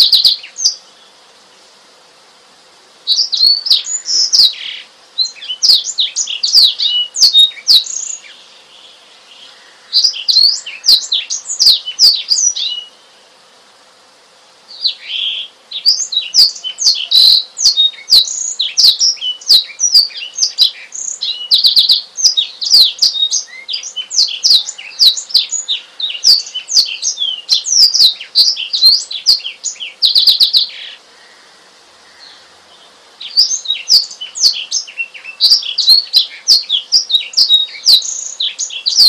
you you